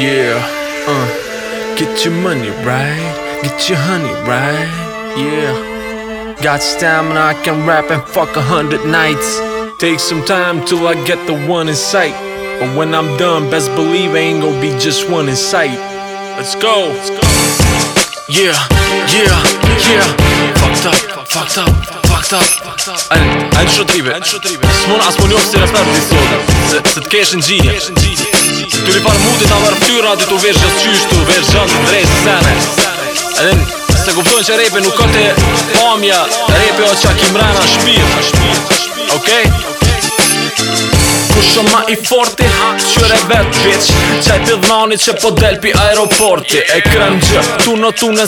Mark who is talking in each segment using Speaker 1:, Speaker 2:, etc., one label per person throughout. Speaker 1: Yeah, uh, get your money right, get your honey right, yeah. Got stamina, I can rap and fuck a hundred nights. Take some time till I get the one in sight. But when I'm done, best believe I ain't gonna be just one in sight. Let's go. Let's go. Yeah, yeah, yeah. Fucked up, fucked up, fucked up. Ein, ein Schritt Liebe. Smona asmonjov se razpadli soda. Se, se tkeš in džinja. Tu li parë mundi ta varë ptyra Di tu vërë gjësë qysh Tu vërë gjënë në drejtë sene Edhe Se guftojnë që repi nuk këtë Pamja repi o qa kim rana shpirë Okej? Okay? ma i forti Qyre vet bitch Qaj të dhnani që po del pi aeroporti E krem gjë Tu në tu në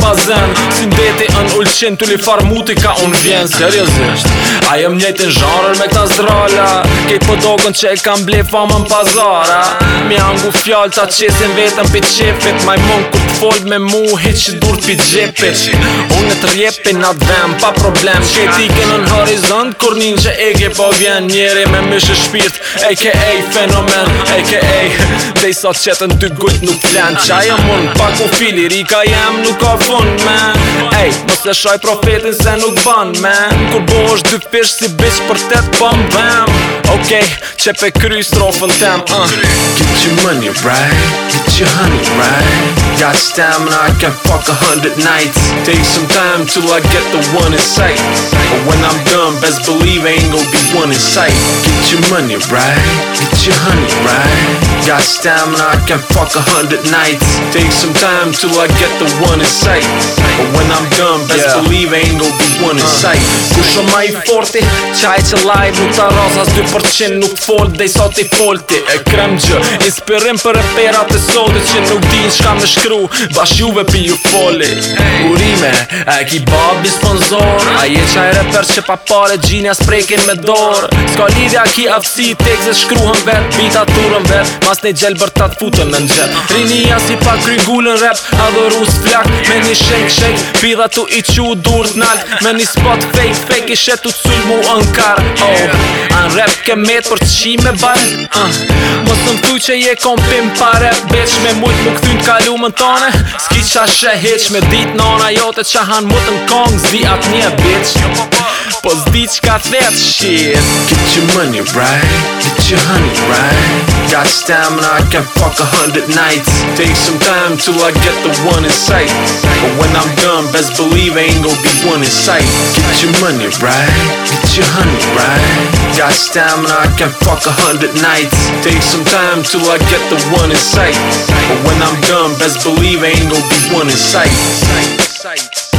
Speaker 1: bazen Si mbeti në ulqin Tulli far muti ka unë vjen Seriozisht A jëm njëti në zhanër me këta zrala Kej po dogon që e kam ble në pazara Mi angu fjall ta qesin vetën pi qefit Maj mën ku fojt me mu Hit që dur t'pi gjepi Unë e t'rjepi në Pa problem Që ti kënë në horizont Kur njën që e ke po vjen Njeri me mish e shpirt A.K.A. fenomen A.K.A. Dej sot që të dy gujt nuk flen Qa mund Pak u fili rika jem Nuk ka fund me Ej, mos leshoj profetin se nuk ban me Kur bo është dy fish si bish për të të bëm Okej, okay, që kry strofën tem uh. Kip Get your money right, get your honey right. Got stamina, I can fuck a hundred nights. Take some time till I get the one in sight. But when I'm done, best believe I ain't gonna be one in sight. Get your money right, get your honey right. Got stamina, I can fuck a hundred nights. Take some time till I get the one in sight. But when saj U shumë ma i forti Qaj që lajt nuk ta rozas 2% nuk folt Dej sot i folti E krem gjë Inspirim për e perat e sotit Që nuk din shka me shkru Bash juve pi ju foli Urime E ki babi sponsor A je qaj reper që pa pare Gjinja sprekin me dor Ska lidhja ki afsi Tek zë shkruhën vet Bita turën vet Mas ne gjelë bër ta t'futën në nxet Rinia si pa kry gullën rep Adhoru flak, Me një shenk shenk Pidha tu i qu durt nalt Me një spot fat face fake ishe shetu të sulmu në oh. An rap ke met për të shi me ban uh. Më sëm që je kompim pa rap me mujt më këthyn t'kalu më tone Ski qa shë heq me dit nona jote Qa han mutën kong zdi atë një bitch Pozdić got that shit Get your money right, get your honey right Got stamina, I can fuck a hundred nights Take some time till I get the one in sight But when I'm done, best believe I ain't gonna be one in sight Get your money right, get your honey right Got stamina, I can fuck a hundred nights Take some time till I get the one in sight But when I'm done, best believe I ain't gonna be one in sight